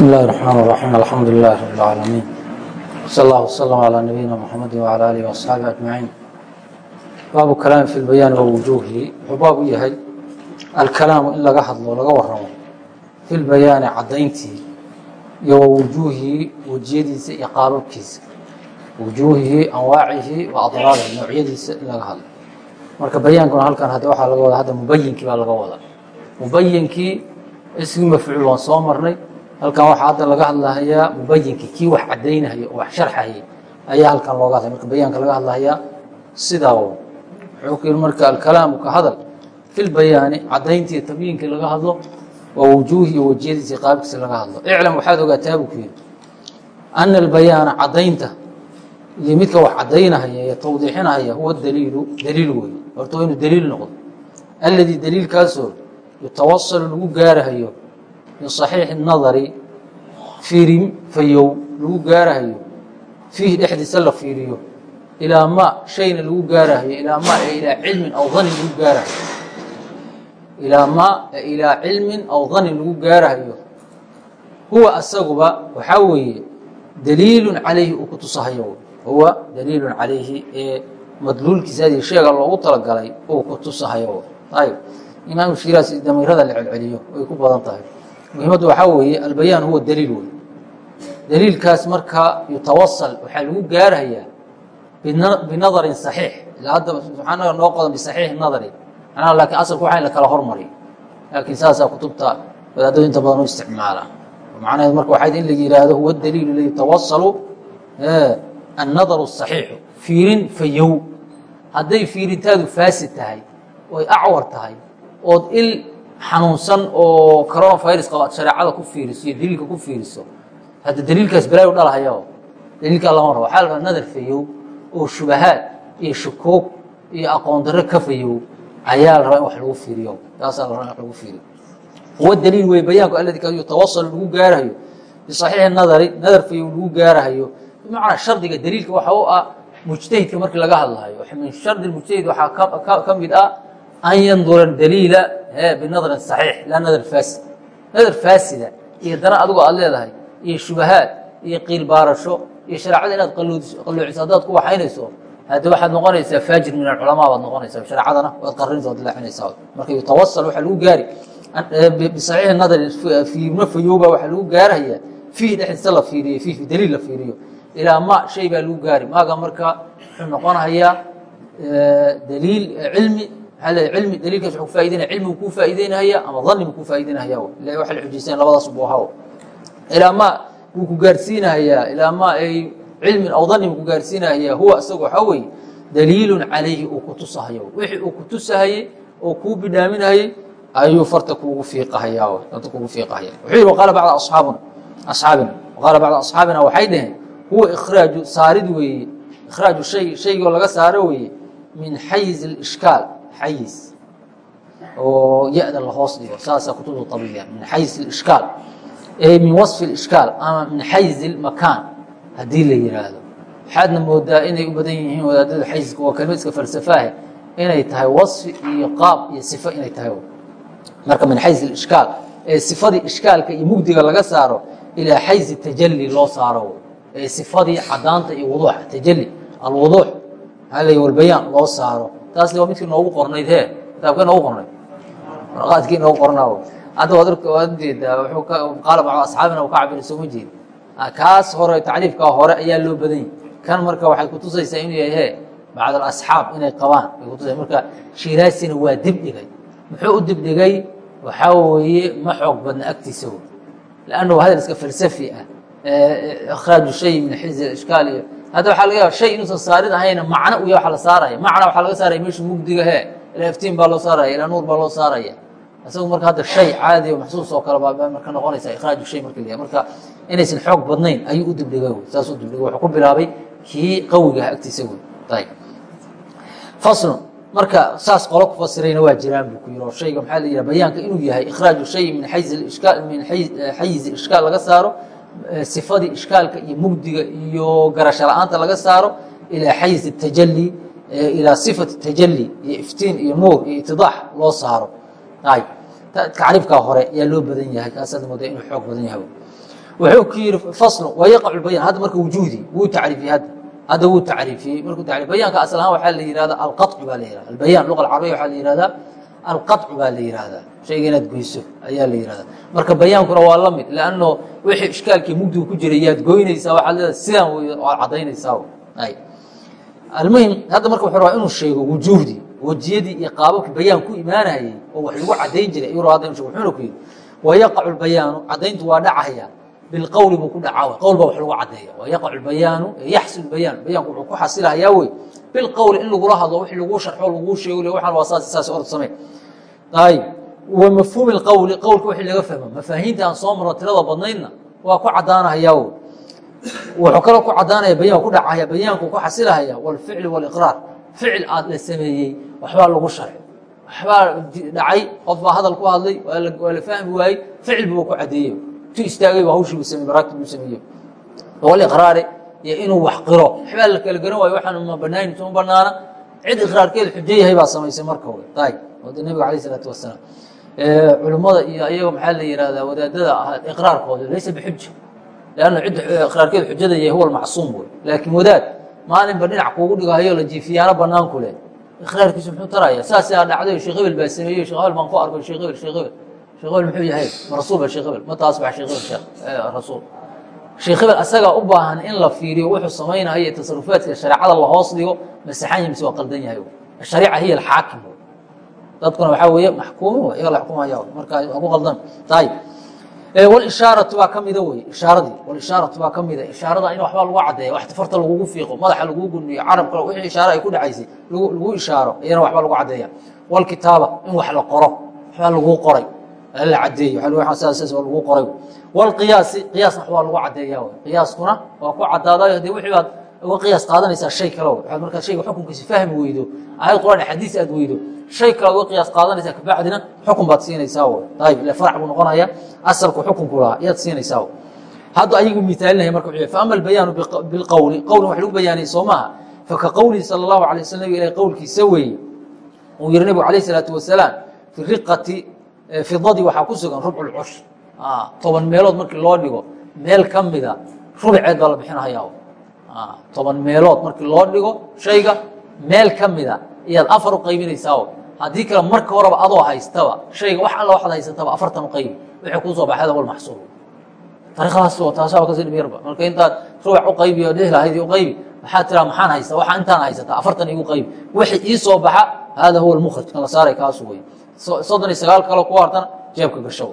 بسم الله الرحمن الرحيم الحمد لله رب العالمين صلى الله وسلم على نبينا محمد وعلى آله وأصحابه أجمعين baabu kalaam fi lbayaani wa wujuuhihi wuxuu baab u yahay alkalaamu in laga hadlo laga waramo fi lbayaani caddayntii iyo wa wujuuhihi wejiyadiisa iyo qaababkiisa wujuuhihi anwaacihi wa adraarihi noocyadiisa in laga hadlo marka bayaankuna halkan hadda waxaa laga wada hadda mubayinkii baa laga wada mubayinkii isgii mafcuul waan soo marnay halkan waxaa hadda laga hadlahayaa mubayinkii kii wax caddaynahaya oo wax sharxayay ayaa halkan looga hadlaya marka bayaanka laga hadlahayaa sidaa w wuxuu ku yihi marka alkalaamu ka hadal fi lbayaani caddayntii iyo tabyiinkii laga hadlo waa wujuuhi iyo wejiyadiisa qaabkiisa laga hadlo. Iclam waxaad ogaataa buu ku yihi ana albayaana caddaynta iyo midka wax caddaynahaya iyo tawdiixinahaya huwa daliilu daliil weeye horta waa inuu daliil noqdo. Alladii daliilkaasoo yutawasalu lagu gaarahayo bisaxiixi nadari fiirin fayow lagu gaarahayo. Fiihi dhexdiisa la fiiriyo. Ilaa ma shayna lagu gaarahayo ilaa ma ilaa cilmin aw danin lagu gaarahayo. Ilaa ma ilaa cilmin aw danin lagu gaarahayo. Huwa asaguba waxaa weeye daliilun calayhi uu ku tusahayo. Huwa daliilun calayhi ee madluulkiisa haddii sheega loogu talagalay uu ku tusahayo. Ayb imaamu shiraas damiirada la celceliyo way ku badan tahay muhiimaddu waxaa weeye albayaan huwa daliil wey daliilkaas marka yutawasal waxaa lagu gaarahayaa binadarin saxiix. Ilaa hadda subxaanaga noo qodan bisaxiixi nadari. Macnaha laakiin asalku waxa in la kala hormariyo. Saasaa kutubta wadaadadu inta badan u isticmaala. Macnaheed marka waxayd in la yidhaahdo huwa daliilu la yutawasalu annadaru saxiixu. Fiirin fayow hadday fiirintaadu faasid tahay oy acwar tahay ood il xanuunsan oo coronavirus qaba ad shareecada ku fiiriso iyo daliilka ku fiiriso hadda daliilkaas balaayu dhalahaya daliilkaa lama rabo waxaa la rabaa nadar fayow oo shubahaad iyo shukuug iyo aqoon darro ka fayow ayaa la rabaa in wax lagu fiiriyo. Taasaa la rabaa in wax lagu fiiriyo. Huwa daliil wey bayaanku alladii ka yutawasal lagu gaarahayo. Bisaxiixi nadari nadar fayow lagu gaarahayo. Bimacnaa shardiga daliilka waxa u ah mujtahidka markii laga hadlahayo. Min shardi mujtahid waxaa ka mid ah an yandura daliila binadrin saxiix laa nadar faasid nadar faasida iyo dana adigoo aad leedahay iyo shubahaad iyo qiil baarasho iyo shareecada inaad qalloociso haddaad ku waxaynayso hadde waxaad noqonaysaa faajir min alculamaa baad noqonaysaa shareecadana waad qarinaysa waad dilaacinaysaa marka yutawasal waxaa lagu gaari bisaxiixi nadari fiirno fayooba waxaa lagu gaarahayaa fiihi dhexdiisa la fiiriyo fiihi daliil la fiiriyo ilaa ma shay baa lagu gaari. Maaga marka wuxuu noqonahayaa daliil cilmi maxaa leeyahay cilmi daliilkaas wuxuu kufaa'ideynaya cilmigu kuu faa'ideynahaya ama dhannigu kuu faa'ideynahaya ila waxa la xujaysan labadaas buu ahaa ilaa ma wuu ku gaarsiinahayaa ilaa ma ay cilmin aw dhannigu ku gaarsiinahayaa huwa isagu waxaa weeye daliilun calayhi uu ku tusahayo wixii uu ku tusahayey oo kuu bidhaaminahayey ayuu farta kuugu fiiqahayaa farta kuugu fiiqahaya wuxuu yihi waqaala bacda asxaabuna asxaabina waqaala bacda asxaabina waxay dhaheen huwa ikhraaju saarid weeye ikhraaju shay shaygoo laga saaro weeye min xayiz alishkaal xayis oo ya-da la hoos dhigo saasaa kutubta tabiiya min xayis ishkaal min waصfi ishkaal ama min xayzi makaan haddii la yiraahdo waxaadna moodaa inay u badan yihiin wadaadada xayizka waa kelmad falsafaahe inay tahay waصfi iyo qaab iyo sifo inay tahay marka min xayzi ishkaal ee sifadii ishkaalka iyo mugdiga laga saaro ilaa xayzi tajali loo saaro ee sifadii cadaanta iyo wuduuxa tajali alwuduux halay walbayaan loo saaro taasna waa midkii noogu qornayd he. Kitaabkee noogu qornayd. Warqaadkii noogu qornaa hadda waad u jeedaa qaala bacdu asxaabina uu ka cabira sooma jeed kaas hore tacriifkaa hore ayaa loo badanyay kan marka waxay kutusaysaa inuu yahay he bacd alasxaab inay qabaan bay kutusay marka shiraasina waa dibdhigay muxuu u dibdhigay waxaa weeye ma xoog badna agtiisa w lannahu hadal iska falsafi ah. Ikhraaju shay min xizi ishkaal iyo hadda waxaa laga yaaba shay inuusan saarin ahayna macno u ya waa la saaraya. Macna waxaa laga saaraya meesha mugdiga he ilaa iftiin baa loo saaraya ilaa nuur baa loo saaraya. Isagu marka hadda shay caadi o maxsuus oo kale baa marka noqonaysa ikhraaju shay marka la marka inaysan xoog badnayn ayuu u dibdhigay saas u dibdhigay wuxuu ku bilaabay kii qawigaha agtiisa wey ayb faslun marka saas qolo ku fasirayna waa jiraan buu ku yiri oo shayga maxaa la yidhaha bayaanka inuu yahay ikhraaju shay min xayiz ishkaal min xayizi ishkaal laga saaro sifadii ishkaalka iyo mugdiga iyo garasho la'aanta laga saaro ilaa xayiz tajali ilaa sifati tajali iyo iftiin iyo nuur iyo itidaax loo saaro. Tacriifkaa hore ayaa loo badan yahay kaasaad moodaa inuu xoog badan yahay. Wuxuu ku yidhi faslu waa yaqacu bayan hadda marka wujuudi wuu tacriifiyey hadda. Hadda wuu tacriifiyey. Markuu tacriif bayaanka asal ahaan waxaa la yihahda alqaطcu baa la yihahda albayaan luqa alcarabiya waxaa la yihahdaa alqaطcu baa la yihahdaa shayga inaad goyso ayaa la yihahda marka bayaankuna waa la mid wixii ishkaalkii mugdigu ku jiray yaad goynaysaa waxaad leedahay sidaan wey waad cadaynaysaa ay. Almuhim hadda marka wuxuu rabaa inuu sheego wujuuhdii wejiyadii iyo qaababkii bayaan ku imaanayay oo wax lagu cadayn jiray ayuu rabaa hadda wuxuuna ku yidhi wayaqacu lbayaanu cadayntu waa dhacaya bilqowli buu ku dhacaa qowl baa wax lagu cadeeya. Wayaqacu bayaanu yaxsul bayaan bayaanku wuxuu ku xasilahayaa wey bilqowli in lagula hadlo wixii laguu sharxo laguu sheego waxaan waa saas orod samey ayib wa mafhuumi lqowli qowlka wixii laga fahmo mafaahiinta aan soo marno tirada badnaydna waa ku caddaanahayaa wey wuxuu kaloo ku caddaanaya bayaan ku dhacaya bayaanku ku xasilahaya walficli waliqraar ficil aad la sameeyey waxbaa lagu sharci waxbaa dhacay qof baa hadal ku hadlay waa la fahmi waayey ficil buu ku cadeeyey tu istaagay baa hawshii buu samey maraagti buu sameeye waliqraari iyo inuu wax qiro waxbaa la kala garan waayo waxaan ma banaayn ma banaana cid iqraarkeeda xujo yahay baa samaysay marka hore ayib wada nebiga alayh isalaatu wasalaam culimmada iyo ayaga maxaa la yihahdaa wadaadada ahaa iqraarkooda laysa bixuja lanna cidda iqraarkeeda xujada yahay huwa almacsuum wey laakiin wadaad maalinba dhinac kuugu dhigahayo la jiifiyaano banaan ku leh iqraarkiisu muxuu taraya saasaa dhacday sheekh hebel baa sameeyey sheekh hebel baan ku arkay sheekh hebel sheekh hebel sheekh hebel muxuu yahay ma rasuul ba sheekh hebel ma taas bax sheekh hebel sheekh rasuul sheekh hebel asagaa u baahan in la fiiriyo wuxuu samaynayo iyo tasarufaadka shareecada la hoos dhigo masaxan mise waa qaldan yahay. Ashariica hiya alxaakim. Dadkuna waxaa weeye maxkuumin w iyaga la xukumaya. Marka ku qaldan. Ayib walishaaratu baa ka mida wey ishaaradii walishaaratu baa ka mida. Ishaarada in waxbaa lagu cadeeya wax farta lagugu fiiqo madaxa laguu guniyo carabka wixii ishaare ay ku dhacaysay lagu ishaaro iyana waxbaa lagu cadeeya. Walkitaaba in wax la qoro waxbaa laguu qoray la cadeeyo laguu qoray. Walqiyaasi qiyaasna waxbaa lagu cadeeya qiyaaskuna waa ku cadaadayo hadee wixii baad uga qiyaas qaadanaysaa shay kale waxaad markaa shayga xukunkiisi fahmi weydo aayad quraan xadiis aad weydo shay kale ad uga qiyaas qaadanaysaa kabacdina xukun baad siinaysaa w ayib ile farac buu noqonaya asalku xukunku lahaa ayaad siinaysaa hadda ayagu miaalinaya marka faama albayaanu bilqowli qowlin wax lagu bayaaniyey soo maaha. Faka qowlihi sala allahu alay waslam nabig ilahi qowlkiisa weeye uu yihi nebigu alayh isalaatu wasalaam fi riqati fidadii waxaa ku sugan rubcu lcush toban meelood markii loo dhigo meel ka mida rubiceed baa la bixinahaya toban meelood markii loo dhigo shayga meel ka mida iyaad afar u qaybinaysaa haddii kale marka horeba adoo haystaba shayga wax alla waxaad haysataba afartan u qaybi wixii kuu soo baxay wal maxsuul. Ariiqadaas taasaba ka sii dhib yarba marka intaad rubac u qaybi oo dhihi lahayd u qaybi maxaad tiraa maxaan haystaa waxaa intaan haysataa afartan igu qaybi. Wixii ii soo baxa hada huwa almukhraj kan la saaray kaasu wey soddon iyo sagaal kale ku hartana jeebka gasho.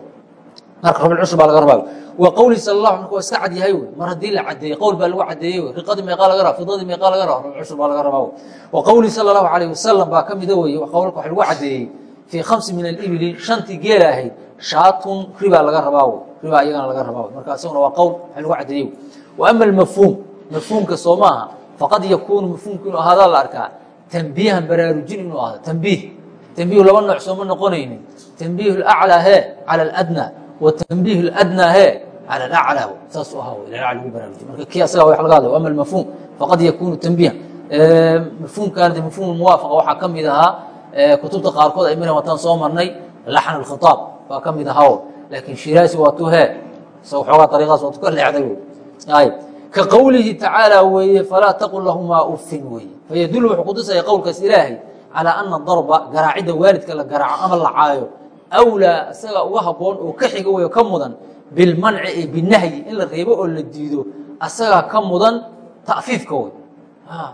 Marka rubc cushr baa laga rabaa. Wa qowli sal la marka waa iska cad yahay wey. Mar haddii la cadeeyey qowl baa lagu cadeeyey wey. Riqadii meeqaa laga raba fidadii meeqaa laga raba rubc cushr baa laga rabaa wa qowli sala allahu alayh wasalam baa ka mida weye qowlka wax lagu cadeeyey. Fii khamsi min alibili shantii geela ahayd shaatun ribaa laga rabaa wey. Ribaa iyagana laga rabaa wey. Marka isaguna waa qowl wax lagu cadeeyey wa ama almafhuum mafhuumka soo maaha faqad yakuunu mafhuumku inuu ahaadaa la arkaa tanbiihan baraarujin inuu ahdo tanbiih tanbiihu laba nooc sooma noqonaynin tanbiih alaclaa hee cala aladnaa وتنبيه الأdنى he على الأعلى saas aha lagu baraarujiy marka ki asaga wa laga hadlay ama المفهوم faqad yakunu تنبيها mafهومkan de mafهوم الموافقة waxaa ka mid ahaa kutubta qaarkood ay mara wataan soo marnay laxن الkhiطاab baa ka mid ahaa lakin shiraasi waa tu he isaga xoogaa ariiqaas waa tu ka leexday ayb ka qowlihi tacaalى weeye falaa taqل lahumaa ufin weeye fayadul wuxuu kutusaya qowlkaas ilaahay calىa أna darba garaacidda waalidka la garaaco ama la caayo awlaa isaga uga haboon oo ka xiga weyo ka mudan bilmanci ee binahyi in la reebo oo la diido asagaa ka mudan tafiifka wey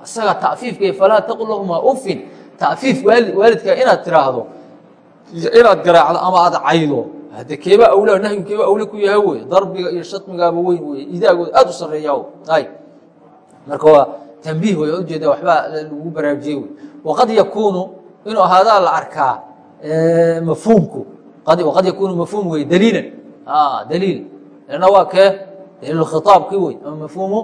isagaa tafiifka falaa taqul ufin tafiif waalidka inaad tiraahdo inaad garaacdo ama aad caydo hade keeba awlaa nahyu keeba awle ku yahay wey darbiga iyo shatmigaaba weyn wey idaagooda aad u sareeya ay marka waa tambiih wey ujeeda waxbaa lagu baraarujiyey wey waqad yakuunu inuu ahaadaa la arkaa mafhuumku qad yakuunu mafhuum wey daliilan daliil lana waa kee daliilu wey ama mafhuumu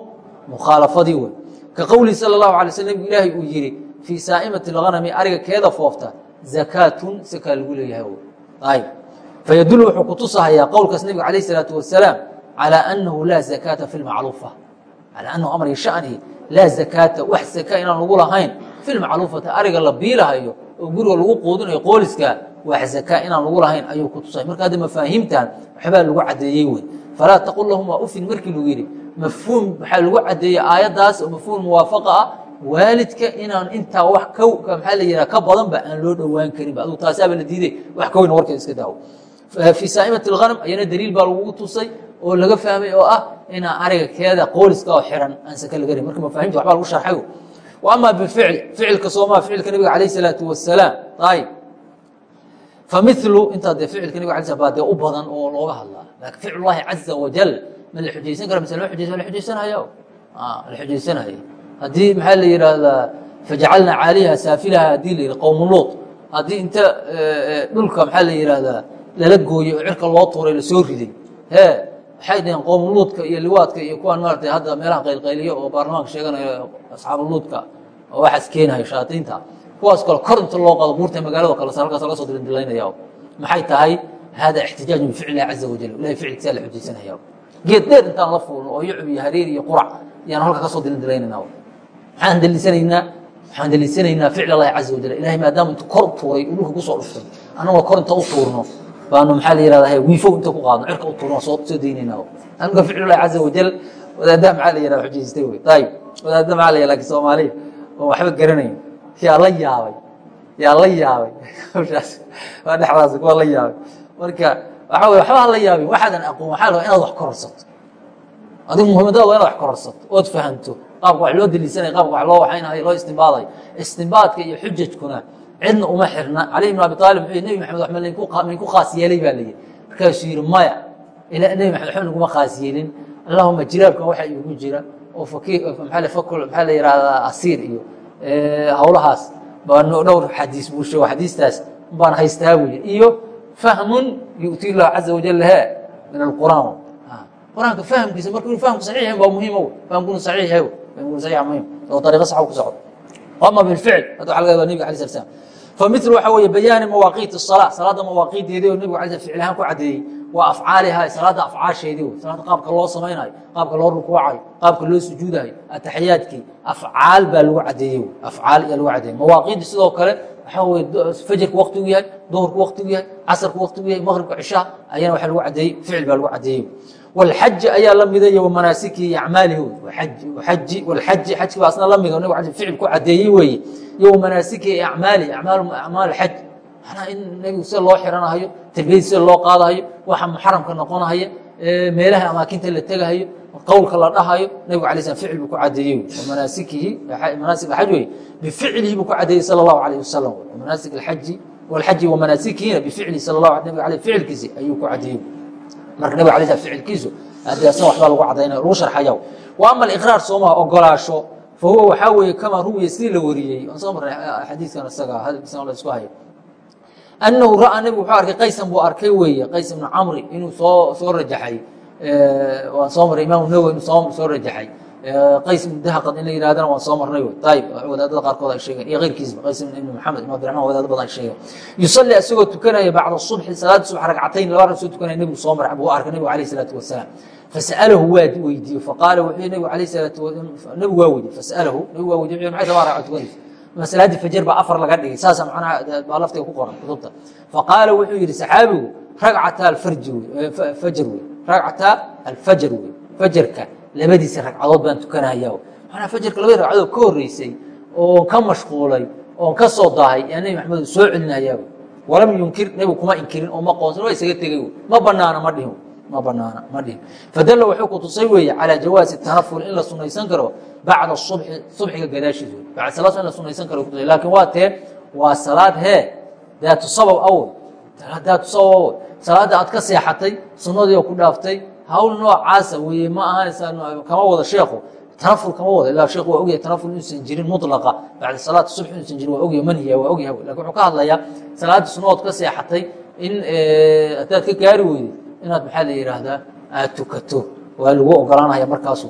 mukhaalafadii wey ka qowlihi sala اllahu alay sl nabgu ilaahay uu yidhi fii saa'imati اlghanami ariga keeda foofta zakaatun sakaa lagu leeyahay ayb fayadullu wuxuu ku tusahayaa qowlkaas nebiga calayh isalaatu wasalaam calaa annahu laa zakaata fi lmacruufa calaa annahu amri shanihi laa zakaata wax zaka inaan ugu lahayn fi lmacluufati ariga la biilahayo oo guriga lagu quudinayo qooliska wax zakaa inaan lagu lahayn ayuu ku tusay. Marka hadda mafaahiimtan waxbaa lagu cadeeyey wey falaa taqul lahuma ufin markii lagu yidhi mafhuum waxaa lagu cadeeyey aayaddaas oo mafhuum muwaafaqa ah waalidka inaan intaa wax maxaa la yidhaha ka badanba aan loo dhowaan karinba adugu taasaaba la diiday wax ka weyn warkeeda iska daawo. Fii saa'imati اlghanam ayana daliil baa lagugu tusay oo laga fahmay oo ah inaa ariga keeda qooliska oo xiran aan saka laga rin marka mafahimta waxbaa lagu sharxay ama bificli ficilka sooma ficilka nabiga alayh الsalaatu wasalaam ayb familu intaa dee ficilka nabig ala baa dee u badan oo looga hadlaa. Laakiin ficl llahi caza wajal ma la xujaysan kara mise lama xujaysan la xujaysanaya la xujaysanaya haddii maxaa la yidhaahdaa fajacalna caaliha saafilaha haddii la yidhi qowmuluud haddii inta dhulka maxaa la yidhaahdaa lala gooyey oo cirka loo tuuray la soo riday he waxay dhaheen qowmuluudka iyo liwaadka iyo kuwaan maarata hadda meelaha qaylqayliyo oo baarlamaanka sheeganaya asxaabuluudka oo waxaas keenayo shayaadiinta. Kuwaas kale kor inta loo qado buurta magaalado kale halkaas laga soo dilandilaynaya maxay tahay? Hada ixtijaaju bificl illahi caza wajal ilahay ficilkiisaa la xujaysanaya geed dheer intaan la fuulno oo yucub iyo hareer iyo qurac yaan halka ka soo dilandilaynayna maxaan daliisanaynaa? Waxaan daliisanaynaa ficl allahi caza wajal ilahay maadaama intu kor tuuray uu dhulka ku soo dhuftay annagoo kor inta u tuurno baanu maxaa la yihahda wiifow inta ku qaadno cirka u tuurno soo soo daynayna anka ficl illahi caza wajal wadaadaha maxaa la yihahda xujaystay wey ayib wadaada maxaa la yihahda laakiin soomaaliya oo waxba garanayn yaa la yaabay yaa la yaabay hawshaas waa dhexdaas kuwa la yaabay marka waxaa wey waxba ha la yaabin waxaadan aqoon waxaa la inaad wax kororsato adigu muhimadada waa inaad wax kororsato ood fahanto qaabka wax loo daliisanaya qaabka wax loo waxaynayo loo istimbaadayo istimbaadka iyo xujajkuna cidna uma xirna. Cali ibn abi aalib wuxuu nebi maxamed laydinku khaas yeelay baa layidhi markaasuu yidhi maya nebi maxamed waxba laguma khaas yeelin. Allahuma jiraabkan waxa igu jira oo maxaa la yihahdaa asiir iyo hawlahaas baa dhowr xadiis buu sheego xadiistaas baan haystaa buu yidhi. Iyo fahmun yu'ti llahu caza wajal he min alqur'aan. Quraanka fahamkiisa marka inu fahamku saxiix yahay baa muhiima fahamkuna saxiix yahay fahamkuna saxiix muhiim oo dariiqo sax ku socdo. Ama bilficl hadda waxa laga yaba nebiga alay slat slam familu waxa weeye bayaani mawaaqiit الsalaa salaada mawaaqiideedii oo nebigu sl ficil ahaan ku caddeeyey waa afcaaliha salaada afcaasheedii wey salaada qaabka loo samaynayo qaabka loo rukuucayo qaabka loo sujuudayo ataxiyaadkii afcaal baa lagu cadeeyey afcaal ayaa lagu cadeeyey. Mawaaqiidii sidoo kale waxaa weye fajarku waktigu yahay duhurku waktigu yahay casarku waktigu yahay maqribka cishaha ayana waxa lagu cadeeyey ficil baa lagu cadeeyey wlxaji ayaa la mida iyo wmanaasikii iyo acmaalihi aji wlxaji xajki baa asna la a ficil ku cadeeyey weeye iyo wamanaasikihi iyo acmaalihi acmaal xaj manaa in nebigu sida loo xiranahayo tarbiyadii sida loo qaadahayo waxa muxaramka noqonahaya meelaha amaakinta la tegahayo qowlka la dhahayo nabigu ala sl ficil buu ku cadeeyey wamanaasikii manaasik aj wey bificlihi buu ku cadeeyey sal اlahu alayh wasalam wmanasik aji wlxaji wamanaasikihina bificlihi sal a nabig ale ficilkiisi ayuu ku cadeeyey marka nabig alay slam ficilkiisu ade asna waxbaa lagu cadaynaya lagu sharxaya wa ama aliqraar soomaha ogolaasho fa huwa waxaa weeye kamaa ruwiya sidii la wariyey. Aan soo marnay xadiiskan isaga hadalkiisana la isku hayo annahu ra'aa nebigu wuxuu arkay qaysan buu arkay weeye qays ibnu camri inuu soo soo rajaxay. Waan soo marray imaamu nawowi inuu soo soo rajaxay qays ibnu dahaqad in la yidhahdana waan soo marnay ayib wadaadada qaarkood ay sheegeen. Iyo keyrkiisba qays ibnu maxamed ibn abdiraxman wadaado badan ay sheegeen. Yusalli isagoo tukanaya bacda subxi salaada subax ragcatayn laba rag soo tukanaya nebigu soo maray buu arkay nebigu alayh salaatu wasalaam. Fasa'alahu waa weydiiyey. Faqaala wuxuu nebigu alayh salaatu nebigu waa weydiye fasa'alahu nebigu waa weydiye maxay laba ragca tukanaysa maslaadii fajar baa afar laga dhigay. Saasa macnaha baa laftiga ku qoran kutubta. Faqaala wuxuu yidhi saxaabigu ragcata alfarji wey fajar wey ragcata alfajar wey fajarka labadiisa ragcadood baan tukanaya manaa fajarka labadii ragcadood ka horeysay oon ka mashquulay oon ka soo daahay yaa nebi maxamed soo celinaya walam yunkir nebigu kuma inkirin oo ma qoonsan waa isaga tegey ma banaana ma dhihin ma banaana ma dhihin. Fadalla wuxuu ku tusay weeye calaa jawaasi tanaful in la sunaysan karo bacda subxi subxiga gadaashiis bacda salaad in la sunaysan karo kutusay laakiin waa tee waa salaad hee daatu sabab awoy daatu sabab awoy salaadda aad ka seexatay sunnadii oo ku dhaaftay hawl noocaasa weye ma ahanaysa kama wada sheekhu tanaful kama wada ilaa sheekhu waa ogyahay tanaful inuusan jirin mutlaqa bacda salaati subx inuusan jirin waa ogyahay manhiya waa ogyahay laakiin wuxuu ka hadlayaa salaadda sunnadood ka seexatay in haddaad ka gaari weyday inaad maxaa la yidhaahdaa aad tukato waa lagu ogolaanaya markaasu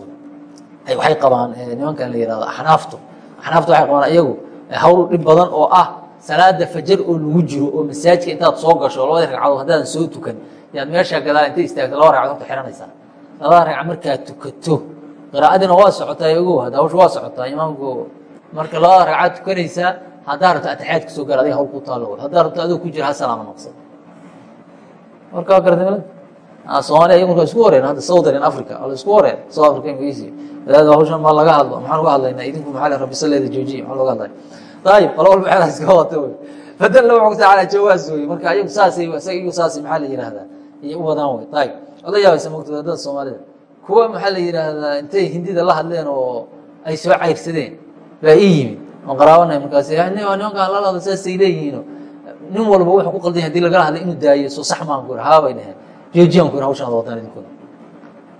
waxay qabaan nimankan la yihahdo axnaaftu axnaaftu waxay qabaan iyagu hawl dhib badan oo ah salaada fajar oo lagu jiro oo masaajidka intaad soo gasho labadii ragcadood haddaadan soo tukan yaad meeshaa gadaal intay istaagto laba ragcadood ka xihanaysaa labada ragca markaad tukato. Qiraa'adiina waa socotaa ogow hadda hawsha waa socotaa imaamku marka labada ragcaad tukanaysaa haddaa rabto ataxyaad ka soo gaar adiga hawl ku taalo haddaa rabto adoo ku jira ha salaama noqsado marka waa garata somalia iyagu marka isku horeen hadda southern africa la isku horeen south africa ingiriisi wadaada hawshan ma laga hadlo maxaan uga hadlaynaa? Idinku maxaa rabbi saleeda joojiye maxaa looga hadlaya ayib qolo walba xeelaa iska wata wey fadalla wuxuu ku taala jawaas wey marka ayagu saasay isaga iyagu saasay maxaa la yidhahdaa iyo u wadaan wey ayib ola yaabaysa mogta waddada soomaalida kuwa maxaa la yidhaahdaa intay hindida la hadleen oo ay soo cayrsadeen baa ii yimid. Oon qaraabanay markaas nimankaan lala hadla saasay leeyihiino nin walba wuxuu ku qaldan yahay haddii lagala hadlay inuu daayo soo sax maan ku haa bay dhaheen. Joojiyaan ku yir hawshan ad wadaan idinkuna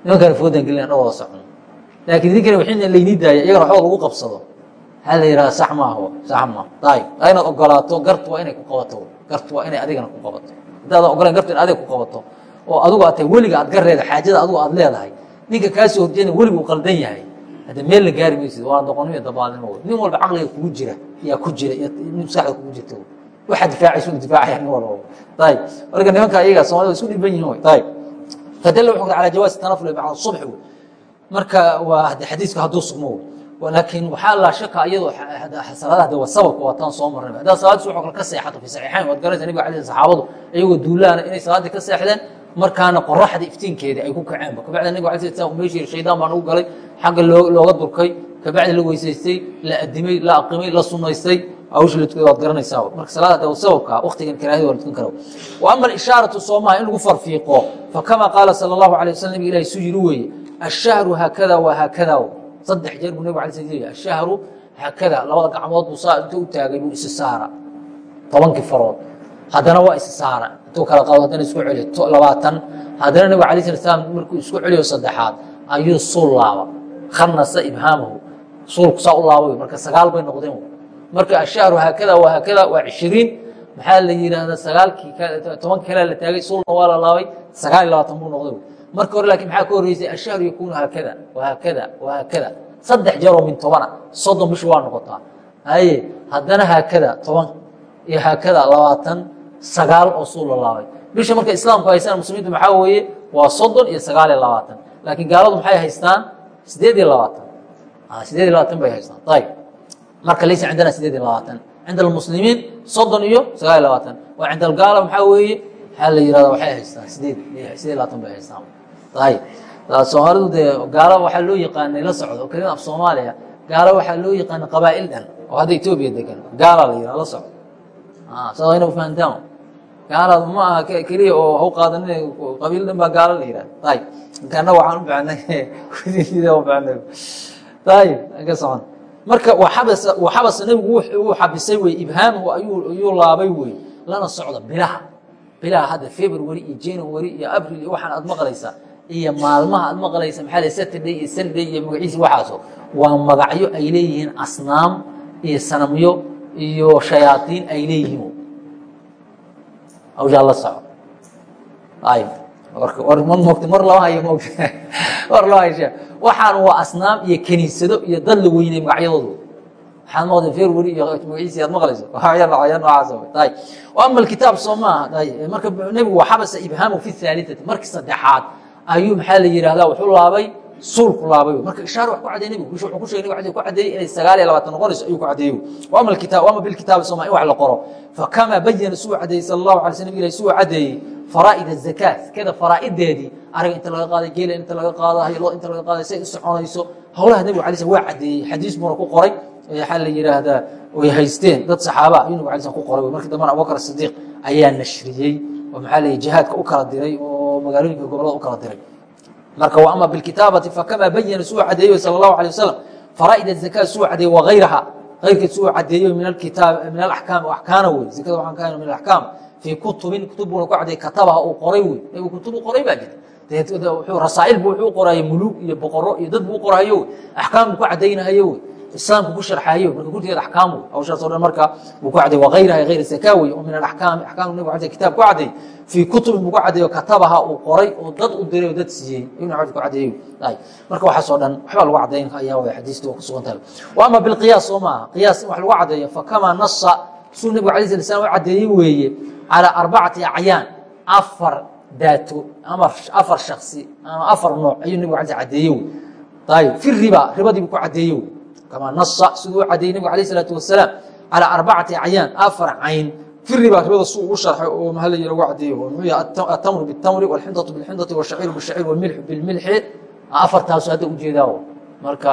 nimankaan foodan gelin dha wada socon. Laakiin idinkana wixii laynii daaya iyagana waxba lagu qabsado. Waxaa la yidhaha sax maaho sax ma ayib waa inaad ogolaato gartu waa inay ku qabato gartu waa inay adigana ku qabato haddaadan ogolan gartu in adiga ku qabato. Oo adigu aad tahay weliga aad gareeda xaajada adigu aad leedahay. Ninka kaasoo horjeena weligu qaldan yahay. Hadda meel la gaari maysid waa doqonnimo iyo dabaalnimo nin walba caqliga kugu jira yaa ku jira iyo maskaxda kugu jirta. Waxa difaacaysu difaacaya nin walba. Ayib marka nimanka iyaga soomaalida isku dhiban yihiin ayib fadalla wuxuu ala jawaasi tanaful bacda subx wey marka waa xadiiska hadduu sugmo laakiin waxaa laa shaka iyadoo salaadaha de waa sababka waataan soo marnay. Haddaad salaadii subax kale ka seexato fi saxiixayn waad garanaysa nabiga alay saxaabadu iyagoo duulaana inay salaaddii ka seexdeen markaana qoraxda iftiinkeedii ay ku kaceenba kabacdi nabiga alay slam meeshii shaydaan baan ugu galay xagga looga durkay kabacdi la weysaystay la adimay la aqimay la sunaystay hawsha la tukada waad garanaysaa. Marka salaada de sababka waktigan karaahida waa la tukan kara wa ama alishaaratu soomaha in lagu farfiiqo fakama qaala sala allahu alay waslam nabiga ilahi suu yiri weeye ashahru haakada wa haakada saddex jeer buu nabig ala sl ashahru haakada labada gacmood buu saa inta u taagay buu isi saara tobankii farood. Haddana waa isi saara intuu kala qaado haddana isku celiyo labaatan. Haddana nabig alay slat slam markuu isku celiyo saddexaad ayuu suul laaba khanasa ibhaamahu suulku saa u laabay marka sagaal bay noqdeen. Marka ashahru haakada wa haakada waa cishiriin maxaa la yidhaahdaa sagaalkii tobanki kalea la taagay suulna waa la laabay sagaal iyo labaatan buu noqday marka hore laakiin maxaa ka horreysay? Ashahru yakuunu haakada wahaakada wahaakada saddex jeeroo min tobana. Soddon bishu waa noqotaa. Haye haddana haakada toban iyo haakada labaatan sagaal oo suul la laabay. Bisha marka islaamku haystaan muslimiintu maxaa weeye waa soddon iyo sagaal iyo labaatan. Laakiin gaaladu maxay haystaan? Sideed iyo labaatan. Sideed iyo labaatan bay haystaan. Ayib marka laysa cindana sideed iyo labaatan. Cinda almuslimiin soddon iyo sagaal iyo labaatan. Waa cinda algaala maxaa weeye waxaa la yirahda waxay haystaan. Sideed sideed labaatan bay haystaan soomaalidu dee gaalo waxaa loo yaqaanay la socdo kelima af soomaaliya gaalo waxaa loo yaqaana qabaa'il dhan oo hadda etoobiya degan gaala la yiraha la socdo. Saa ina fahantaan gaalaad ma aha keliya oo haw qaadanina qabiil dhan baa gaalo la yihahda ayib inkana waxaan u bixnay u bixnay ayib ka socon. Marka waxabasa nebigu wuu xabisay wey ibhaamahu ayuu laabay wey lana socda bilaha. Bilaha hadda february iyo january iyo abril iyo waxaan aad maqlaysaa iyo maalmaha aad maqlaysa maxaa la saturday iyo sunday iyo magaciisi waxaaso waa magacyo ay leeyihiin asnaam iyo sanamyo iyo shayaaiin ay leeyihiin. Hawshaa la soco ay ma moogta mar lama hayo moogta. Mar lama haysha waxaan waa asnaam iyo kaniisado iyo dad la weynay magacyadoodu. Waxaad maqlay february iyo magaciisi aad maqlayso. Aya noocya noocaas ay ama kitaab soo maaha. Marka nebigu waa xabasa ibhaamu fi haalitati markii saddexaad ayuu maxaa la yihahdaa wuxuu laabay suulku laabay. Marka ishaar wax ku cadey nebigu wuxuu ku shegay nabig ku cadeeyey inay sagaal iyo labaatan noqonayso ayuu ku cadeeyey. Wama kitaab wama bilkitaabi soma in wax la qoro. Fakama bayana suu cadeeyey sala allahu alay sl nabig ilahi suu cadeeyey faraa'id azakaa zakada faraa'ideedii. Ariga inta laga qaaday geela inta laga qaadayo lo inta laga qaaday say u soconayso. Howlaha nebigu alay slam waa cadeeyey. Xadiis buuna ku qoray waxaa la yidhaahdaa way haysteen. Dad saxaaba ayuu nabig alay slam ku qoray. Markii dambana abubakar sidiiq ayaa nashriyey oo maxaa la jihaadka u kala diray oo magaalooyinka gobolada u kala diray marka ama bikitaabati fakama bayana suu cadeeyo sal اlahu alيه wasalam faraaid الzaka suu cadeeye wغayraha ayrkeed suu cadeeyo min akitaab min alaxkaam axkaana wey zakada waxaan ka hayno min alaxkaam fii kutubin kutub buuna ku cadeeye katabaha uu qoray wey nebigu kutub u qoray baa jirta rasaa'il bu wuxuu qoraayo mulug iyo boqoro iyo dad buu u qorahayo wey axkaam buu ku cadaynahayo wey islaamku ku sharxayo marka kulligeed axkaam hawshaas o dhan marka buu ku cadey wغayraha غayr zaka wey oo min alaxkaami axkaam nebigu ade kitab ku cadeey fii kutubin buu ku cadeeyo katabaha uu qoray oo dad u diray oo dad siiyey. Ibn cabdi ku cadeeyo marka waxaas oo dhan waxbaa lagu cadayn ayaa way xadiistu ku sugan tahay. Wa ama bilqiyaas soo maaha qiyaas wax lagu cadeeyo fakama nasa suu nebigu alay sala slam u cadeeyey weeye calaa arbacati acyaan afar daato ama afar shaksi ama afar nooc ayuu nebigu alay cadeeye wey ayib fi riba ribadii ku cadeeye wey kama nasa siduu u cadeeyey nebigu alayh isalaatu wasalaam calaa arbacati acyaan afar cayn firi baa ribada su ugu sharxay oo maha la lagu cadeeyo muxuu yahay atamru bitamri walxindatu bilxindati washaciiru bishaciir walmilxu bilmilxi afartaasu hadda u jeedaa marka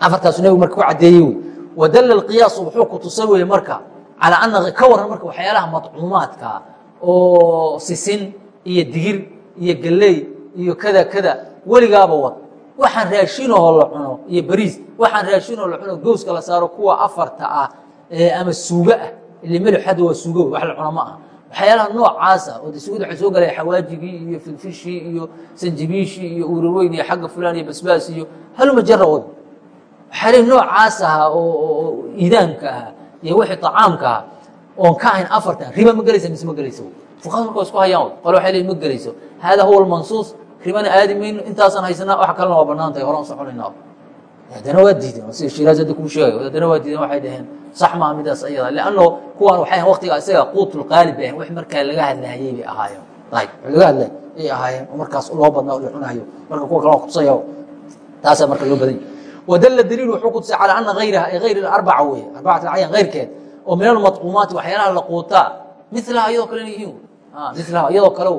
afartaasu nebigu marka ku cadeeyey wey wadalla alqiyaasu wuxuu ku tusay weye marka calaa ana ka waran marka waxyaalaha madcuumaadka oo sisin iyo digir iyo galley iyo kada kada weligaaba wad waxaan raashinahoo la cuno iyo bariis. Waxaan raashinoo la cuno gowska la saaro kuwa afarta ah ama suugo ah. Ile melix hadda waa suugo wax la cuno ma aha. Waxyaalaha noocaasa oo de sugada waxaa soo galaya xawaajigii iyo filfishii iyo sanjibiishii iyo uuraweyn iyo xagga fulaan iyo basbaas iyo haluma jara wada waxyaalihi noocaas ahaa oo iidaamka ahaa iyo wixii طacaamka ahaa oon ka ahayn afartan riba ma gelaysa mise ma gelayso fuqahada marka wa isku hayaan qole waxay leeyiin ma gelayso hada huwa almansuus ribana aadi mayno intaasaan haysanaa wax kalena waa bannaan tahay horaan soconayna haddana waa diideen sida shiraaz hadda kuu sheegayo haddana waa diideen waxay dhaheen sax maa midaas ayada leanno kuwaan waxay waqtiga isaga quutulqaalib bay ahayn wax markaa laga hadlaayey bay ahaayeen. Laga hadlay ay ahaayeen oo markaas loo badnaa la cunayo marka kuwa kale waa taasaa marka loo badanya. Wadalla daliil wuxuu kutusay calaa ana hayraha ay hayr arbaca weye arbacat alcayan hayrkeed oo min almadquumaati waxyaalaha la quutaa milaha iyadoo kale yihiin milaha iyadoo kale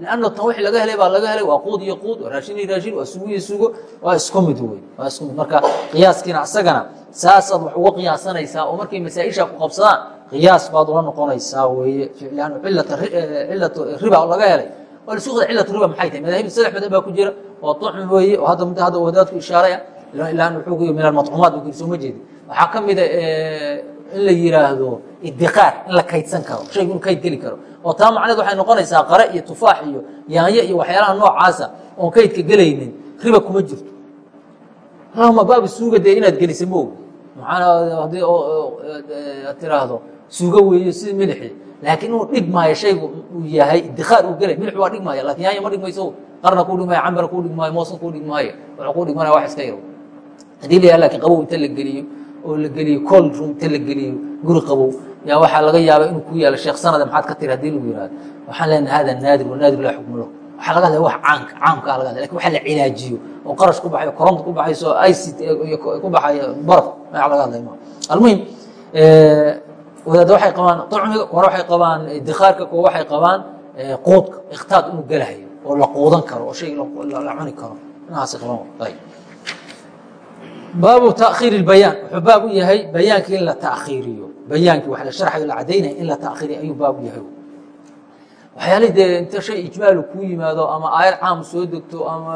lanno tan wixii laga helay baa laga helay waa quud iyo quud waa raashin iyo raashin waa sugo iyo sugo waa isku mid wey waa isku mid marka qiyaaskiina isagana saasaad wax uga qiyaasanaysaa oo markay masaaisha ku qabsadaan qiyaas baad ula noqonaysaa weeye lannu cilatu riba laga helay waa la suuqda cilatu riba maxay tahay madaahib saddex madhab baa ku jira waa tucmi weeye oo hadda hadda wadaadku ishaaraya ilaan wuxuu min almadcuumaat buu soo ma jeedi waxaa ka mida in la yiraahdo idiqaar in la kaydsan karo shaygu in kayd geli karo oo taa macneed waxay noqonaysaa qare iyo tufaax iyo yaanyo iyo waxyaalaha noocaasa oon kaydka gelaynin riba kuma jirto. Allahuma baabi suuga dee inaad gelisa ma og maxaa haddii tiraahdo suugo weeye sida milixi laakiin inuu dhig maayo shaygu uu yahay idikaar uu gelay milix waa dhig maaya laakiin yaanya ma dhig mayso. Qarna kuu dhig maayo cambara kuu dhig maayo moosan kuu dhig maayo wuxuu kuu dhig manaya wax iska yaro. Haddii la yaha laakiin qabow inta la geliyo oo la geliyo cold room inta la geliyo guri qabow yaa waxaa laga yaaba inuu ku yaalo sheekh sanada maxaad ka tiri haddii lagu yihahdo waxaan leenahay hada naadir wanaadir laa xukmu lahu waxaa laga hadlaya wax caanka caamkaa laga hadlaya laakiin waxa la cilaajiyo. Oo qarash ku baxayo koronta ku baxayso ict ku baxayo baraf. Magac laga hadlaya ma. Almuhim wadaada waxay qabaan طucmiga kuwana waxay qabaan idikaarka kuwa waxay qabaan quudka ikhtaad inuu gelahayo oo la quudan karo oo shay la cuni karo. Inahaasay qabaan ayb baabu takiir bayaan wuxuu baab u yahay bayaankii in la takiiriyo bayaankii wa la sharxayo la cadaynaya in la takiiriyo ayuu baab u yahay. Waxyaalihii dee inta shay ijmaalu kuu yimaado ama aayad caam soo degto ama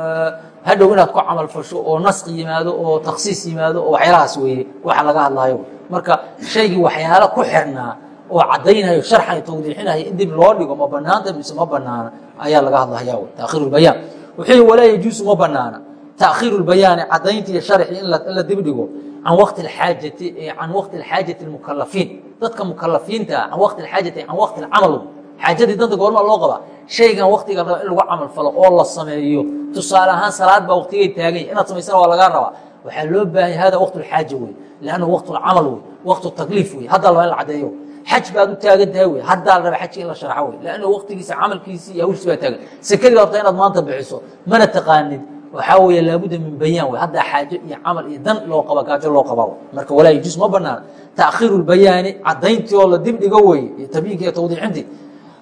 hadhow inaad ku camal fasho oo naski yimaado oo taksiis yimaado oo waxyaalahaas weeye waxa laga hadlayo marka shaygii waxyaalo ku xirnaa oo caddaynayo sharxayo tawdiixinayo in dib loo dhigo ma banaanta mise ma banaana ayaa laga hadlaya takiir bayaan wuxuu walaa yajuusu ma banaana تأkhiir الbayaani cadaynta iyo sharxi in la dibdhigo can waqti اxaajati can waqti اxaajati الmukalafiin dadka mukalafiinta can waqti اxaajati can waqti اcamal xaajadii danta goormaa loo qabaa shaygan waqtiga raba in lagu camal falo oo la sameeyo tusaale ahaan salaad baa waqtigay taaganya inaad samaysana waa lagaa rabaa waxaa loo baahanya hada waqt اxaaja wey lannu waqt اcamal wey waqt takliif wey haddaa laba in la cadeeyo xaj baad u taagan tahay wey haddaa la raba xajka in la sharxo wey lannu waqtigiisa camalkiisi iyo hawshiis baa taagan sekadii baa rabtaa inaad maanta bixiso mana taqaanid waxaa weeye laabuda min bayaan wey haddaa xaajo iyo camal iyo dan loo qaba gaajo loo qaba marka walaa yajuus ma banaana taakhiiru lbayaani cadayntii oo la dib dhigo weeye iyo tabyiinka iyo tawdiixintii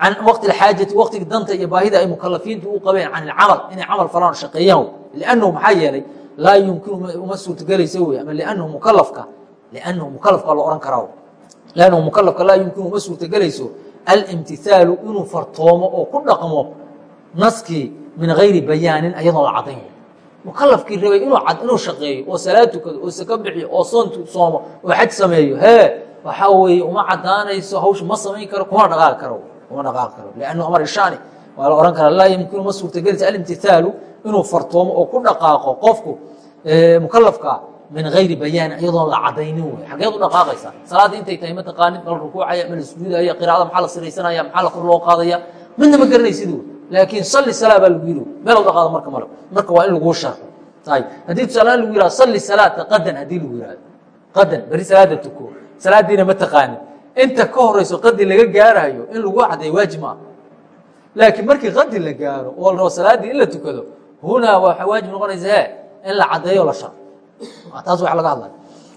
can waqti اxaajati waqtiga danta iyo baahida ay mukalafiintu u qabeen can اcamal inay camal falaan shaqeeyaan lannahu maxaa yeelay laa yumkinu uma suurtagelaysa wey ama lanahu mukalafka lanahu mukalafka loo ohan karaa lannahu mukalafka laa yumkinu uma suurtagelayso alimtihaalu inuu fartoomo oo ku dhaqmo naskii min gayri bayaanin ayadoon la cadayn mukalafkii rabay inuu shaqeeyo oo salaad tukado oo sako bixiyo oo soon soomo oo xaj sameeyo. Hee waxaa weeye uma cadaanayso hawsha ma samayn karo kuma dhaqaaqi karo uma dhaqaaqi karo. Lannu amar ishaani waa la ohan karaa laa yumkinu ma suurtagelaysa alimtihaalu inuu fartoomo oo ku dhaqaaqo qofku mukalafka min gayri bayaanin iyadoon la cadaynin wey xageed u dhaqaaqaysaa salaadda intay tahay ma taqaanin ma la rukuucaya ma la sujuudaya qiraacada maxaa la siraysanaya maxaa la kor loo qaadaya? Midna ma garanaysid wey laakiin sali salaa baa lagu yidhi. Meelow dhaqaado marka male marka waa in laguu sharxo ayb haddii tusaalahaan lagu yihahdo salli salaata qadan haddii lagu yihahdo qadan beri salaada tuko. Salaadiina ma taqaanin inta ka horeyso qadi laga gaarayo in lagu cadeeyo waajib maa laakiin markii qadi la gaaro oo la rabo in la tukado hunaa waxaa waajib noqonaysa in la cadeeyo la sharxo taas wax laga hadlaya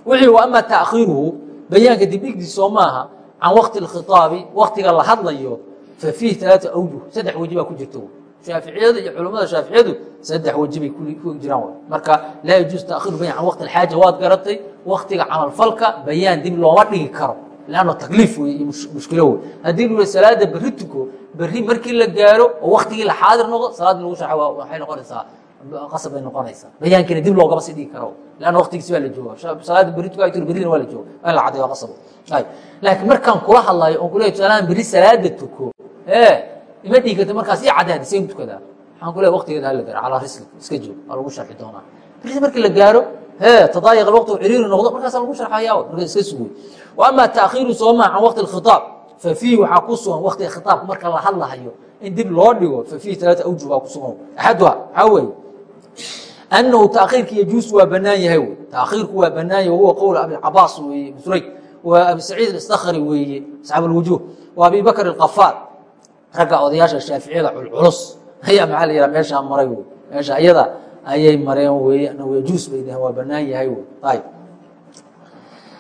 wixii ama taakhiiruhu bayaanka dibdhigdiisoo maaha can waqti اlkhiطaabi waktiga la hadlayo fa fiih alaaثa awjuh saddex weji baa ku jirto shaaficiyada iyo culamada shaaficiyadu saddex weji bay ku jiraan marka laa yajuuz taakhiru bayan can waqti اlxaaja waad garatay waktiga camalfalka bayaan dib looma dhigi karo lanno takliif wey iyo mushkilo wey haddii lu salaada berri tuko berri markii la gaaro oo waktigii la xaadir noqdo salaadii lagu sharxa waxay noqonaysaa qasab bay noqonaysaa bayaankiina dib loogama sii dhigi karo lanna waktigiisi waa la jooga salaada berri tuka tur berrina waa la jooga waa la cadday waa qasab ay laakiin markaan kula hadlayo oon kuleeyahay tusaalahan berri salaada tuko ee ima dhigi karta markaas cadday haddi seen tukadaa waxaan kuleeyahay waktigeeda ha la gaaro calaa risli iska joog waa lagu sharxi doonaa. Berri markii la gaaro tadaayiq alwaqti u ciriiri noqdo markaasa lagu sharxayaa marka iska sugoy wa ama taakhiiru sooma can waqti alkhitaab fa fiihi waxaa ku sugan waqtiga khitaabka marka la hadlahayo in dib loo dhigo fa fiihi talaata awjuh baa ku sugan axaduha waxaa weeye? Annahu taakhiirka yajuusu waa banaan yahay wey taakhiirku waa banaan yahay wahuwa qowl abicabaas weeye musrayk waa abi saciid astakri weeye asxaab alwujuh wa abi bakr alqafaar ragga odayaasha shaaficiyada culculus ayaa maxaa la yidhaha meeshaa maray wey meesha iyada ayay mareen yajuus bay dhaheen waa banaan yahay wey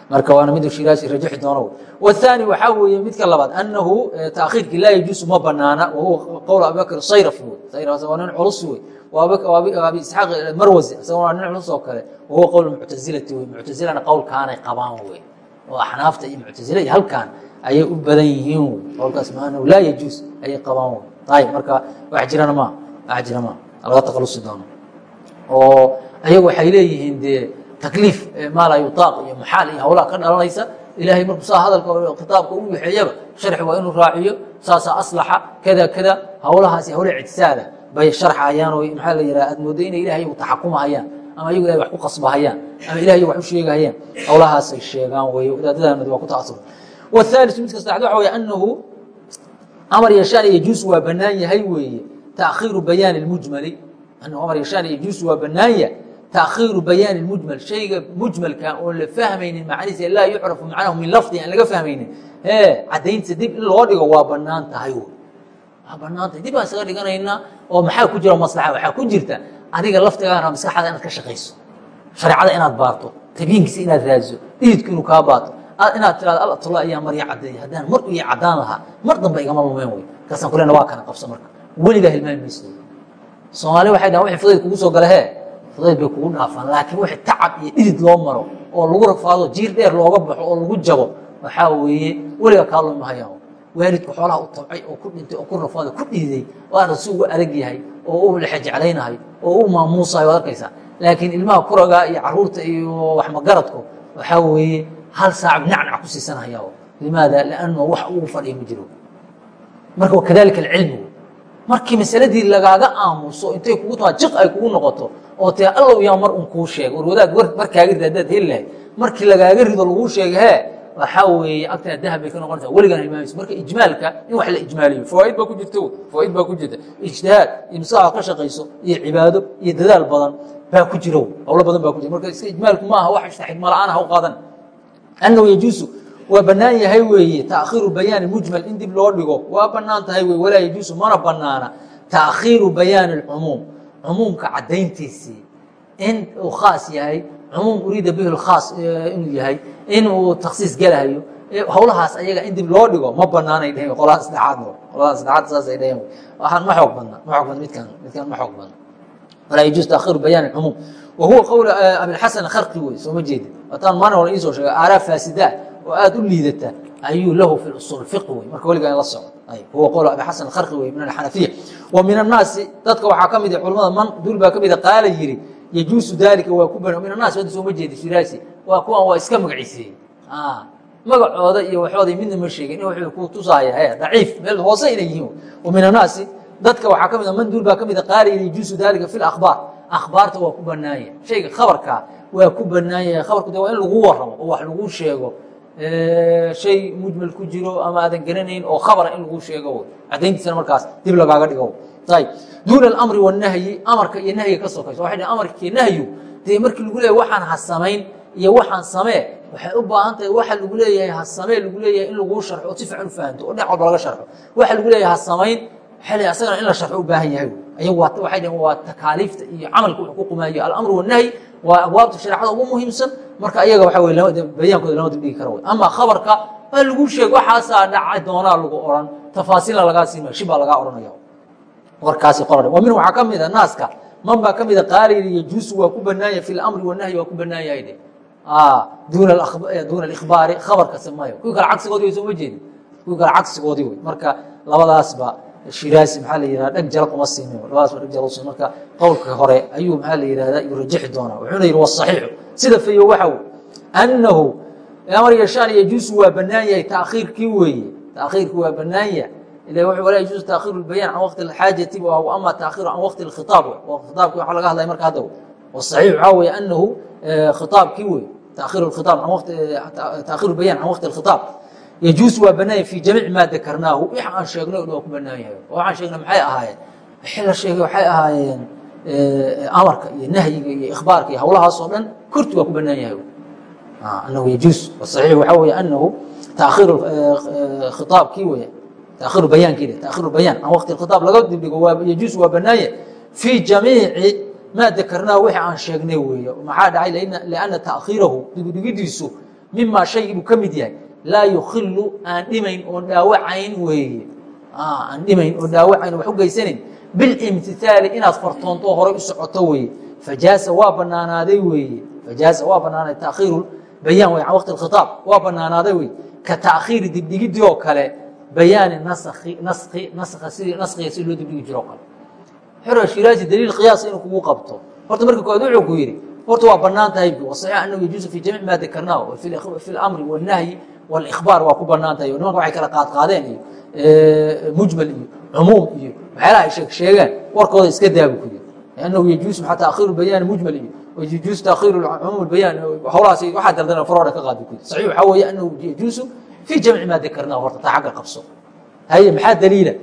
marka waana mid shiraasi rajaxi doono wاthaani waxaa weeye midka labaad anahu taakhiirkii laa yajuusu ma banaana wahuwa qowl abibakr sayraf sayraf waa nin culus wey abi isxaaq marwasi isagoo waa nin culus oo kale wahuwa qowl muctazilati wey muctazilana qowlkaanay qabaan wey oo axnaafta iyo muctazila iyo halkan ayay u badan yihiin qowlkaas ma anahu laa yajuus ayay qabaan ayb marka wax jirana ma wax jira ma laga taqalusi doono. Oo ayagu waxay leeyihiin dee takliif maala yutaaq iyo maxaal iyo hawlaha ka dhalanaysa ilaahay markuu saa hadalka khitaabka u waxeeyaba sharxi waa inuu raaciyo saasaa aslaxa kada kada hawlahaasi hawla ictisaada. Bay sharxayaan oo maxaa la yidhaha aad moodo inay ilahay iyagu taxakumahayaan ama iyagu ilahay wax ku qasbahayaan ama ilahay wax u sheegahayaan. Hawlahaasay sheegaan wey wadaadadaanad waa ku taasur wathaalis midka saddexaad waxa weye anahu amar yashaan yajuus waa bannaan yahay weeye taakhiiru bayaani lmujmali anahu amar yashaan yajuus waa bannaanya taakhiiru bayaani mujmal shayga mujmalka oon la fahmaynin macnihiisa laa yucrafu macnahu min lafdi aan laga fahmaynin e caddayntiisa dib in loo dhigo waa bannaan tahay waa bannaan tahay dib baan isaga dhiganaynaa oo maxaa ku jira maslaxa waxaa ku jirta adiga laftigaana maskaxaada inaad ka shaqayso shareecada inaad baarto tabiinkiisa inaad raadiso dhididku inuu kaa baato inaad tirado allatullah ayaa mar ii caddeeya haddaan mar ii caddaan lahaa mar dambe igama lumeen wey markaasaan kulena waa kana qabso marka. Weligaa hilmaami mayso soomaali waxay dhahan wixii fudayd kugu soo gala hee? Fudayd bay kugu dhaafaan laakiin wixii tacab iyo dhidid loo maro oo lagu rafaado jiir dheer looga baxo oo lagu jabo waxaa weeye weliga kaa lumahayaan waalidku xoolaha u tabcay oo ku dhintay oo ku rafaado ku dhiiday waana si ugu adag yahay oo u lexejeclaynahay oo u maamuusahay waad arkaysaa. Laakiin ilmaha kuraga iyo carruurta iyo waxmagaradku waxaa weeye hal saac nacnac ku siisanaya limaada? Lianno wax ugu fadhiya ma jiro. Marka kadalika alcilmi markii masaladii lagaaga aamuso intay kugu tamaa jiq ay kugu noqoto oo tee allow yaa mar un kuu sheega war wadaad war markaaga rida haddaad heli lahayd. Markii lagaaga rido laguu sheega hee waxaa weeye agtaa dahab bay ka noqonaysa weligaan hilmaamayso marka ijmaalka in wax la ijmaaliyo. Fawaaid baa ku jirta fawaaid baa ku jirta. Ijtihaad iyo masaxa ka shaqayso iyo cibaado iyo dadaal badan baa ku jiro howlo badan baa ku jira. Marka iska ijmaalku maaha wax ista xigma la'aan ha u qaadan annahu yajuusu waa bannaan yahay weeye taakhiiru bayaani mujmal in loo dhigo waa bannaan tahay wey walaa yajuusu mana bannaana taakhiiru bayaani alcumuum cumuumka caddayntiisii in uu khaas yahay cumuum uriida bihi lkhaas inuu yahay in uu taksiis gelahayo howlahaas ayaga in dib loo dhigo ma banaanay dheheen qolada saddexaad qolada saddexaad saasay dheheen waxaan ma xoog badna ma xoog badna midkan midkan ma xoog badna walaa yajuus taakhiru bayaan alcumuum wa huwa qowl abilxasan kharqi wey soo ma jeedin. Wataan maalin hore iisoo sheegay aaraa faasidaat oo aada u liidata ayuu lahu fi usuul fiqi wey. Marka weligaa in la socdo. Huwa qowl abi xasan kharqi wey min alxanafiya wa min annaasi dadka waxaa ka mid culamada man duul baa ka mida qaala yiri yajuusu dalika waa ku ban min annaas hadda soo ma jeedi shiraasi. Waa kuwan waa iska magaciiseeyey magacooda iyo waxooda midna ma sheegin in wuxuu ku tusaaya he daciif meel hoose inay yihiin. Wa min annaasi dadka waxaa ka mid a man duul baa ka mida qaala yiri yajuusu dalika fi lakhbaar akhbaarta waa ku banaanya shayga khabarkaa waa ku banaan yahay khabarku de waa in lagu waramo oo wax lagu sheego. Shay mujmal ku jiro ama aadan garanayn oo khabara in lagu sheego cadayntiisana markaas dib lagaaga dhigo ayb duuna alamri wanahyi amarka iyo nahyiga ka sokayso waxay dhn amarkii nahyu. Dee markii lagu leeyahay waxaan ha samayn iyo waxaan samee waxay u baahan tahay waxa lagu leeyahay ha samee lagu leeyahay in laguu sharxo oo si fiican u fahanto oo dhinac walba laga sharxo. Waxa lagu leeyahay ha samayn xili asagana in la sharxo u baahan yahay. Waxay dhaheen waa takaaliifta iyo camalka wuxuu ku qumaayo alamru wanahyi waa abwaabta shareecada ugu muhiimsan. Marka ayaga waxa wey bayaankooda lama dibdhigi kara wey ama khabarka waa lagu sheeg waxaasaa dhaca doonaa lagu oran tafaasiila lagaa siima shibaa lagaa ohanaya warkaasi qoran wa minhu waxaa ka mida naaska man baa ka mida qaaliyl yajuusu waa ku banaanya fi lamri wanahyi waa ku banaan yahay de duuna اkhbaari khabarkase mayo kuwi kale cagsigoodi way ma jeedin. Kuwi kale cagsigoodii wey marka labadaasba shiraasi maxaa la yihahda dheg jala kuma siinin. Culamadaas dheg jala usiin marka qowlka hore ayuu maxaa la yihahda yuu rajaxi doonaa. Wuxuuna yidhi wasaxiixu sida fayo waxaw annahu amar yashaan yajuusu waa bannaan yahay taakhiirkii weeye. Taakhiirkii waa bannaan yahay. Ila wuxuu walaa yajuusu taakhiiru lbayan can waqti alxaajati wa ama taakhiiru can waqti alkhitaab khitaabkii waxa laga hadlaya marka hadda wasaxiix waxaa weeye annahu eh, khitaabkii weeye. Taakhiiru lkhitaab can waqti eh, taakhiiru lbayan can waqti alkhitaab yajuusu waa banaanya fi jamiic maa dakarnaahu wix aan sheegnay o waa ku banaan oo waxaan sheegnay maxay ahaayeen wixii la sheegay waxay ahaayeen amarka iyo nahyiga iyo ikhbaarka iyo hawlahaas oo dhan korti waa ku banaan anahu yajuus saxiix waxaa weeye anahu taakhiru khitaabkii wey taakhiru bayaankii taakhiru bayaan can waqti khitaab laga dibdhigo yajuus waa banaanya fi jamiici maa dakarnaa wixii aan sheegnay weeye maxaa dhacay lianna taakhiirahu dibudhigidiisu mimaa shay inuu ka mid yahay laa yukhilu aan dhimayn oon dhaawacayn weeye aan dhimayn oon dhaawacayn wax u geysanayn bilimtithaali inaad fartoonto horay u socoto weeye fajaasa waa banaanaaday weeye fajaasa waa banaanaaday taakhiiru bayaan wey can waqti alkhitaab waa banaanaaday weye ka taakhiiri dibdhigidii oo kale bayaani naskhi naskhi naskha sidii naskhiga si loo dibdhigi jiro o kale xero shiraazi daliil qiyaas inuu kugu qabto horta marka koowaad wuxuu ku yidhi horta waa bannaan tahay wasaxiix annahu yajuusu fi jamiic maa dakarnaahu fi lamri wاlnahyi wاlإkhbaar waa ku bannaan tahay nimanka waxay kala qaad qaadeen iyo mujmal iyo cumuum iyo waxyaalaha ay sheeg sheegaan warkooda iska daabu ku yidhi annahu yajuusu maxaa taakhiru bayaan mujmal iyo yajuusu taakhiru cumuum bayaan howlahaas waxaa dardana farooda ka qaad bu ku yidhi saxiix waxaa weeye annahu yajuusu fi jamiic maa dakarnaahu horta taa xagga qabso haye maxaa daliila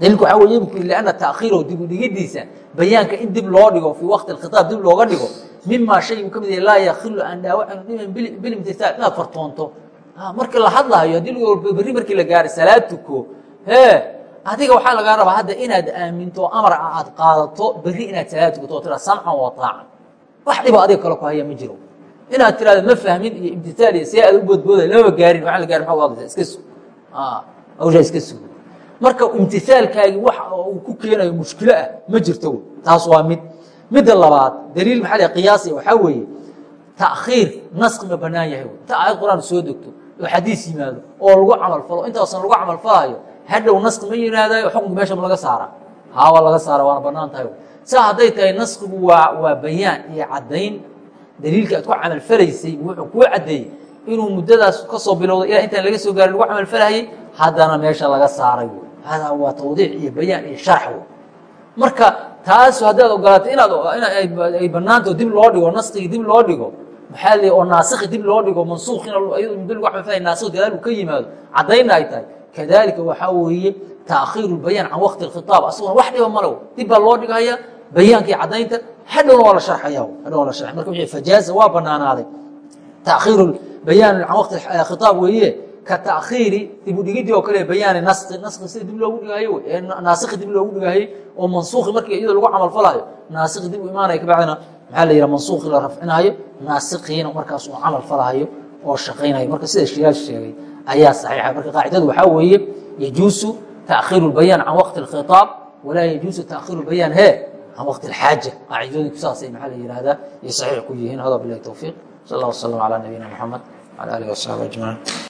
daliilku waxaa weye bu ku yidhi lianna taakhiirahu dib u dhigidiisa bayaanka in dib loo dhigo fii waqti alkhitaab dib looga dhigo mimaa shay uu ka mid yahay laa yakhilu aan dhaawacan dhiman bilimtisaal inaad fartoonto markii la hadlaayo haddii berri markii la gaaray salaad tuko hee adiga waxaa lagaa rabaa hadda inaad aaminto amar aad qaadato berri inaad salaad tukato oo tira samcan wa taacan. Wax dhiba adiga kale ku haya ma jiro. Inaad tirahdo ma fahmin iyo imtisaal iyo see aad u boodbooday lamaba gaarin waxaan la u hadlaysa iska sug hawshaa iska sug marka imtisaalkaagii wax uu ku keenayo mushkilo ah ma jirto. Taas waa mid. Midda labaad daliil maxaa la qiyaasiya waxaa weeye ta'khiir naski ma bannaan yahay. Inta aayad qur'aan soo degto oo xadiis yimaado oo lagu camal falo. Intaasan lagu camal falayo hadhow naski ma yihahdayo xukunka meesha ma laga saara. Haa waa laga saara waana bannaan tahay. Saa hadday tahay naskigu waa waa bayaan iyo caddayn daliilka aad ku camal falaysay wuxuu kuu caddeeyey inuu muddadaas ka soo bilowday ilaa intaan laga soo gaarin lagu camal falahayay haddana meesha laga saaray hadaa waa tawdiic iyo bayaan iyo sharx wey marka taas haddaad ogolaato inaad ay bannaanto dib loo dhigo naskigi dib loo dhigo maxaa l oo naasikhi dib loo dhigo mansuukhina iyado muddo lagu naasikh gadaal ka yimaado caddayna ay tahay. Kadalika waxaa weeye taakhiiru bayaan can waqti alkhitaab. Asagona wax dhiba malow dib baa loo dhigaya bayaankii caddaynta. Hadhowna waa la sharxaya hadhow waa la sharxay marka wixii fajaaza waa bannaanaaday. Taakhiiru bayaan can waqti khitaab weeye ka taakhiiri dib u oo kale bayaani naski naski sida dib loogu dhigaayo ee naasikhi dib loogu dhigaayo oo mansuukhi markii iyadoo lagu camal falaayo naasikhi dib u imaanaya kabacdina maxaa la yidhaha mansuukhi la rafcinaayo naasikhiina markaas camal falaayo oo shaqaynayo. Marka sida shiraash sheegay ayaa saxiixa. Marka qaacidadu waxaa weeye yajuusu taakhiiru lbayaan can waqti alkhitaab walaa yajuusu taakhiiru lbayaan he can waqti alxaaja. Qaacidooyinku saasay maxaa la yihahdaa iyo saxiix ku yihiin. Hada bilahi towfiiq sal allah wasalam calaa nabiyina moxamed wala alihi wasaxbi ajmaciin